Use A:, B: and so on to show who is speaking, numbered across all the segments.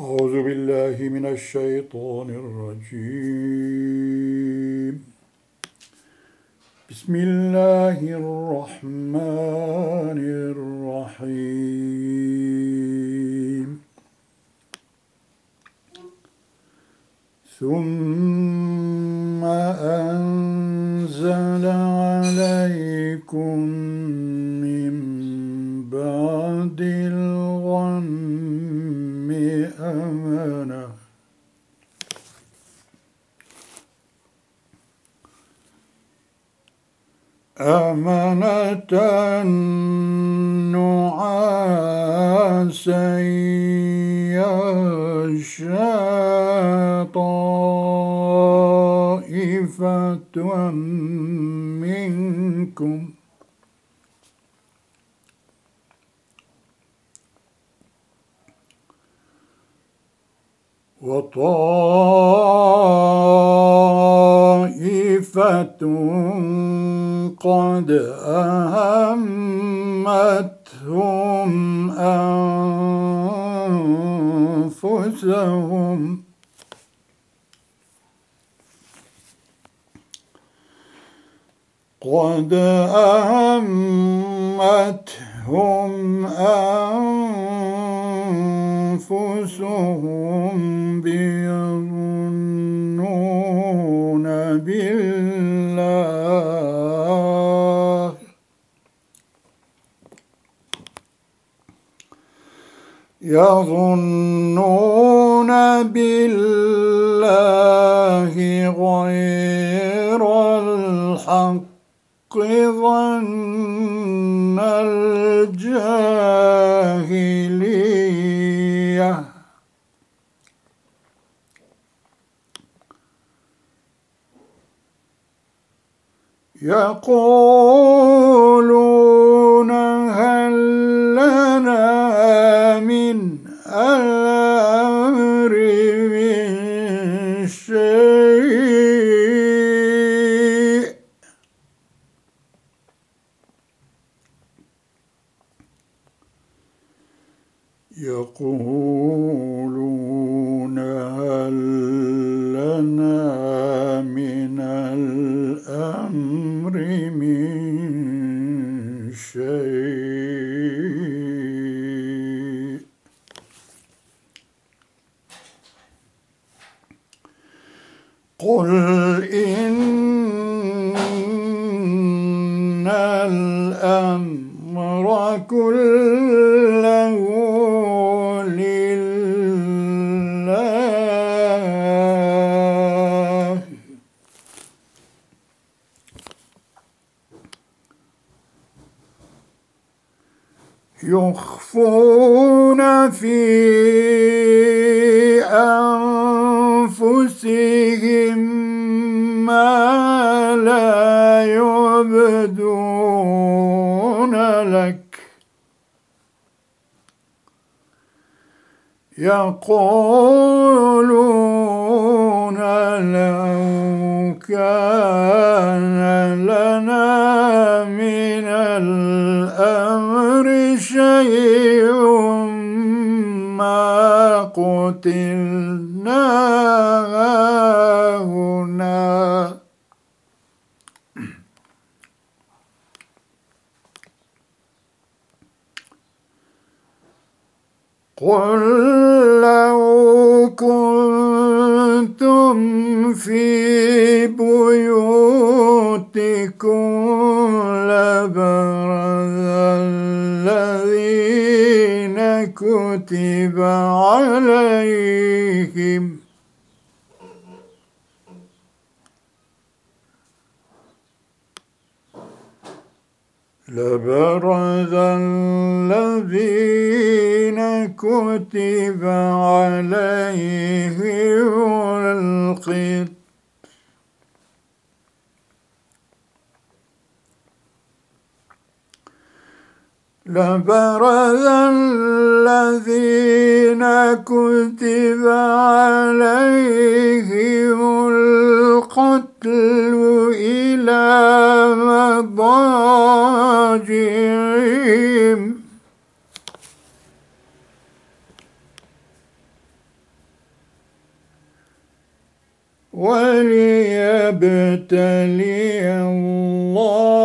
A: أعوذ بالله من الشيطان الرجيم. بسم الله الرحمن الرحيم. ثم أنزل عليكم أمنة أمنة نعاسا يغشى طائفة منكم. وطائفة قد أهمتهم أنفسهم. قد أهمتهم أنفسهم. بيظنون بالله. يظنون بالله غير الحق ظن يقولون هل لنا من الأمر يقولون يخفون في أنفسهم ما لا يبدون لك. يقولون لو كان لنا من الأمر شيء ما قتلنا هنا قل لبرز الذين كتب عليهم القتل. لبرز الذين كتب عليهم القتل إلى مضاجعهم. وليبتلي الله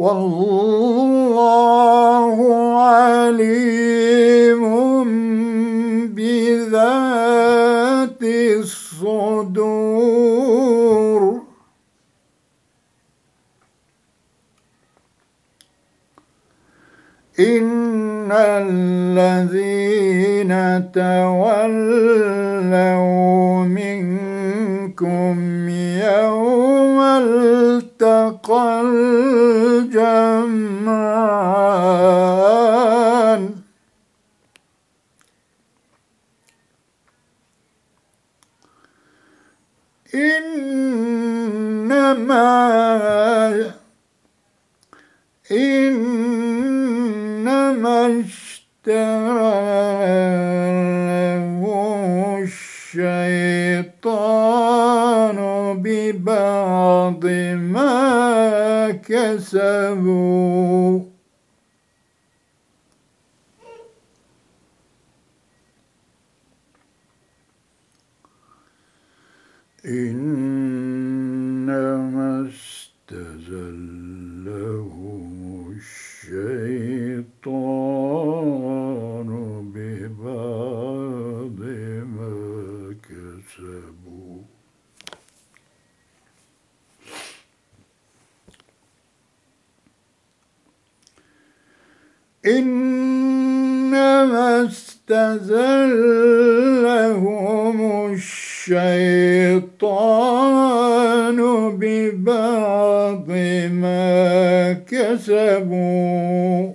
A: والله عليم بذات الصدور. إن الذين تولوا منكم يوم التقى إنما إنما اشتراه الشيطان ببعض ما كسبوا. إنما استزلهم الشيطان ببعض ما كسبوا إنما استزلهم الشيطان ببعض ما كسبوا.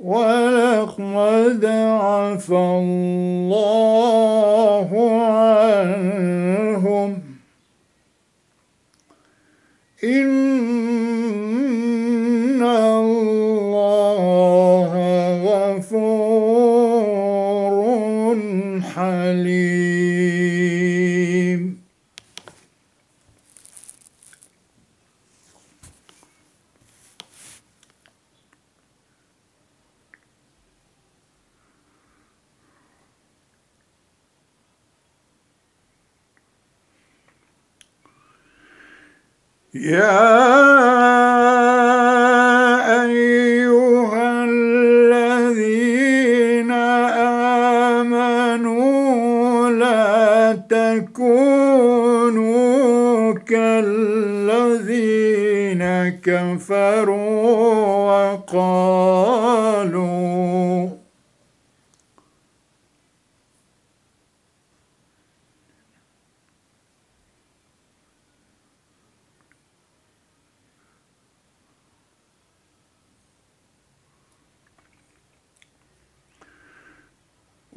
A: ولقد عفى الله Yeah.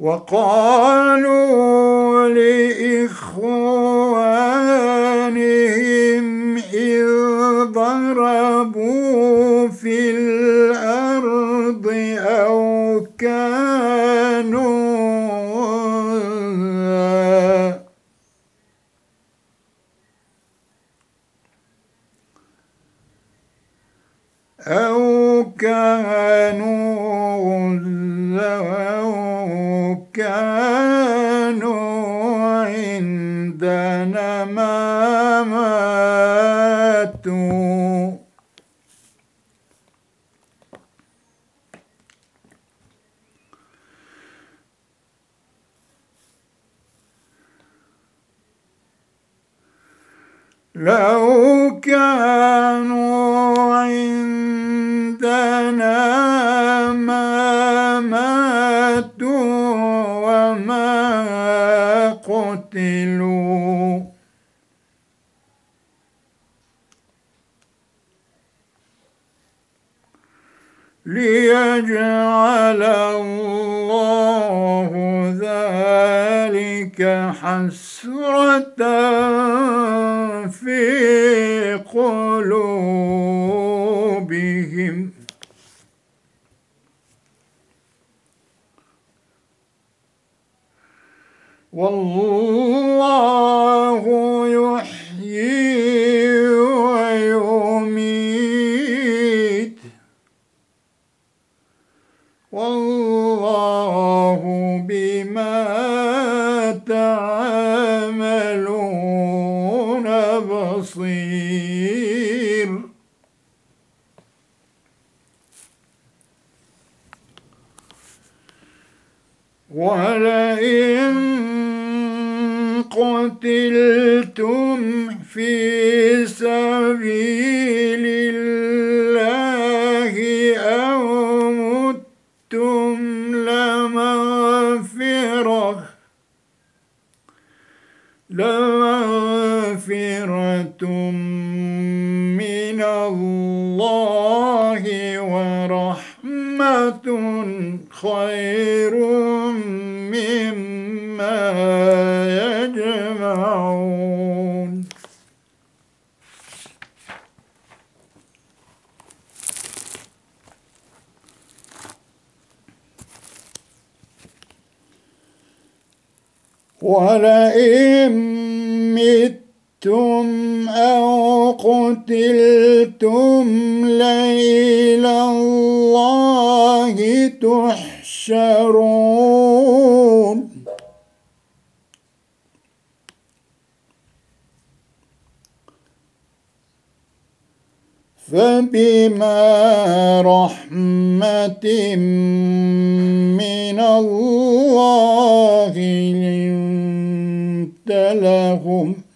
A: وقالوا لإخوانهم إذ ضربوا في الأرض أو كانوا أو كانوا كانوا عندنا ما ماتوا لو كانوا قتلوا ليجعل الله ذلك حسرة في قلوبهم. والله يحيي ويميت. والله بما تعملون بصير. ولئن خير مما يجمعون. ولئن متم أو قتلتم لإلى الله تحشرون. فبما رحمة من الله لنت لهم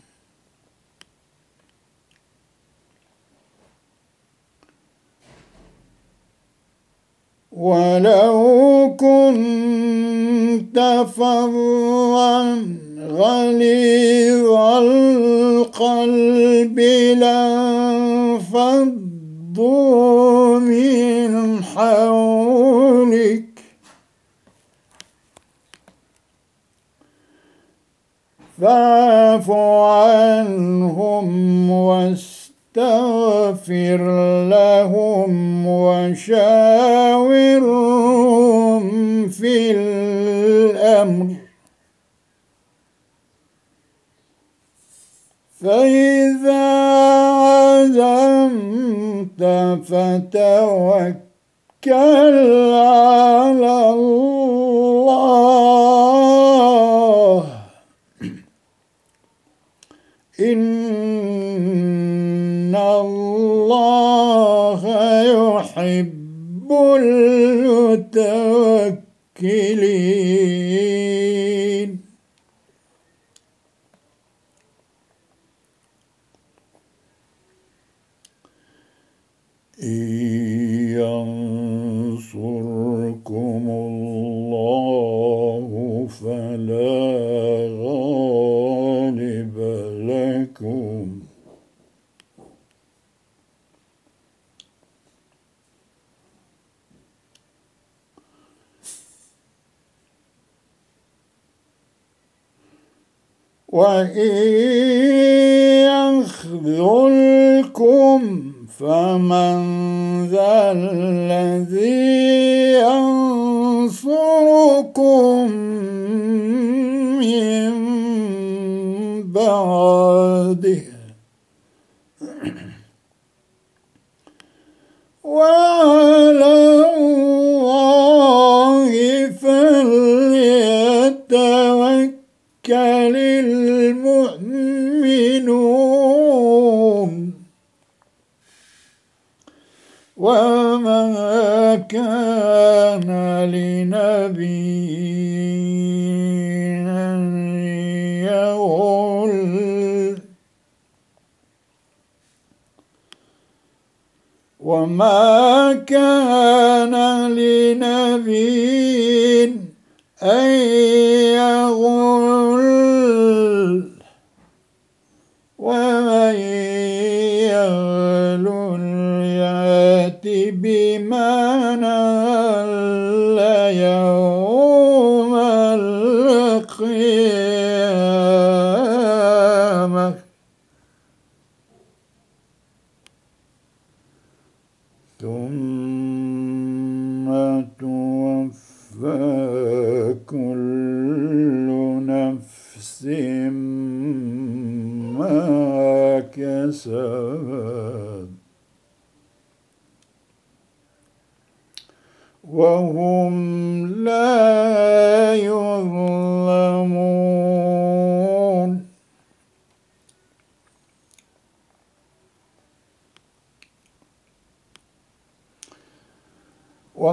A: ولو كنت فظا غليظ القلب لانفضوا من حولك. فاعف عنهم واستغفر لهم وشاورهم فإذا عزمت فتوكل على الله. إن الله يحب المتوكلين إن ينصركم الله فلا غالب لكم وإن يخذلكم فمن ذا الذي ينصركم من بعده. وعلى الله فليتوكل المؤمنون. وما كان لنبي أن يغل وما كان لنبي أن يغل بما نال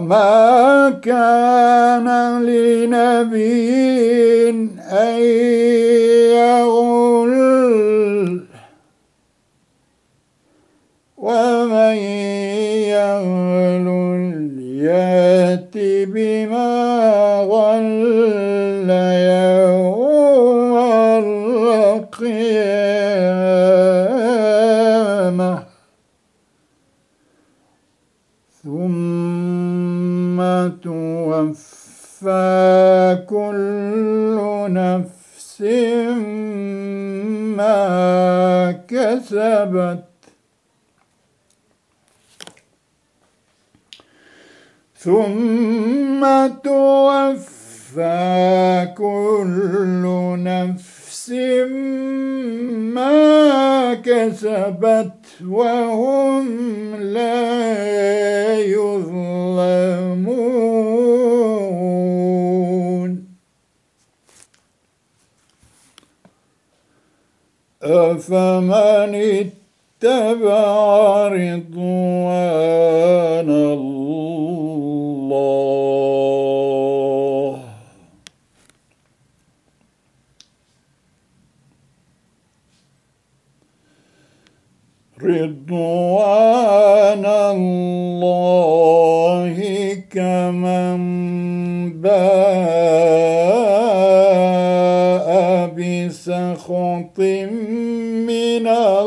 A: وما كان ثم توفى كل نفس ما كسبت وهم لا يظلمون. أفمن اتبع رضوان رضوان الله كمن باء بسخط من الله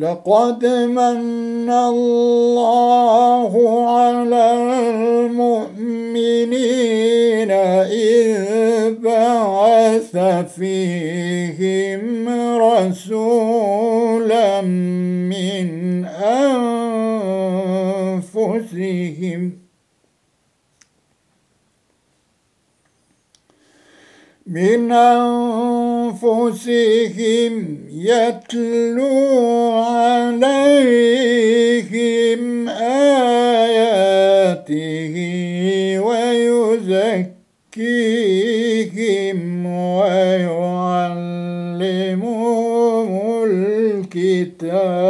A: لقد من الله على المؤمنين إذ بعث فيهم رسولا من أنفسهم. من أنفسهم يتلو عليهم آياته ويزكيهم ويعلمهم الكتاب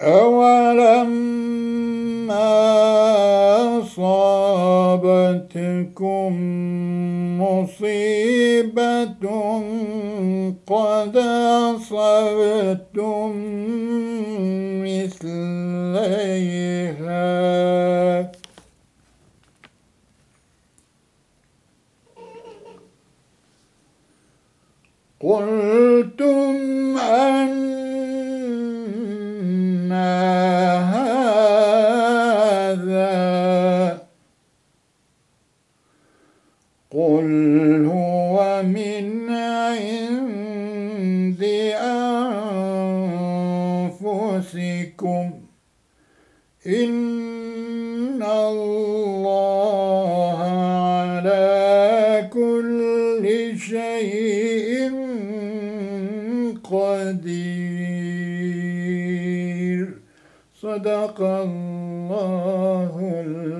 A: أولما أصابتكم مصيبة قد أصبتم مثليها. قلتم قل هو من عند أنفسكم إن الله على كل شيء قدير. صدق الله العظيم